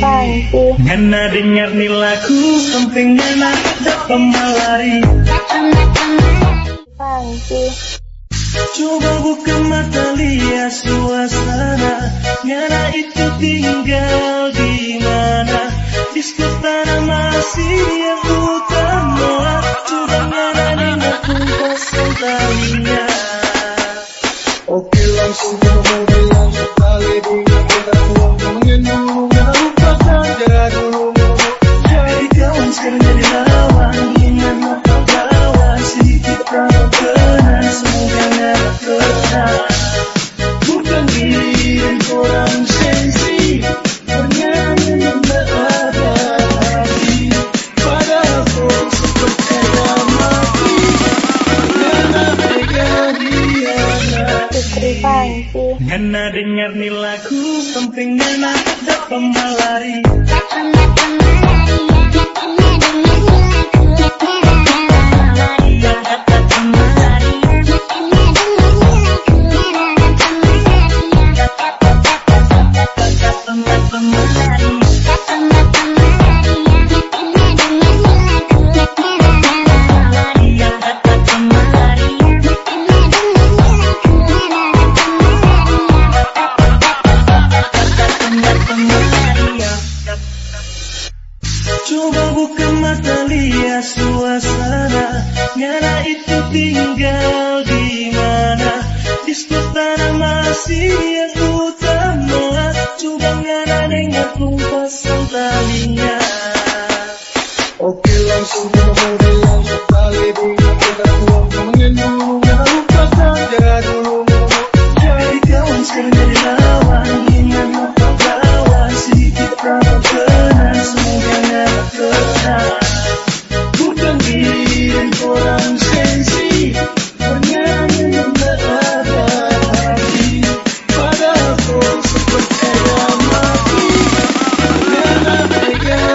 Ngana dengar lagu Sampai ngana dapat malari Panti Coba buka mata lihat suasana Ngana itu tinggal di mana Di tanah masih yang utama Coba ngana dengar kumpas talinya Panti Ngana dengar nih lagu Sampai ngana dapat malari Yang Coba buka mata lihat suasana. Ngana itu tinggal di mana? Di tanah masih yang utama Coba ngana dengar kumpasan talinya Oke langsung mau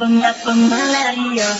ئی ہے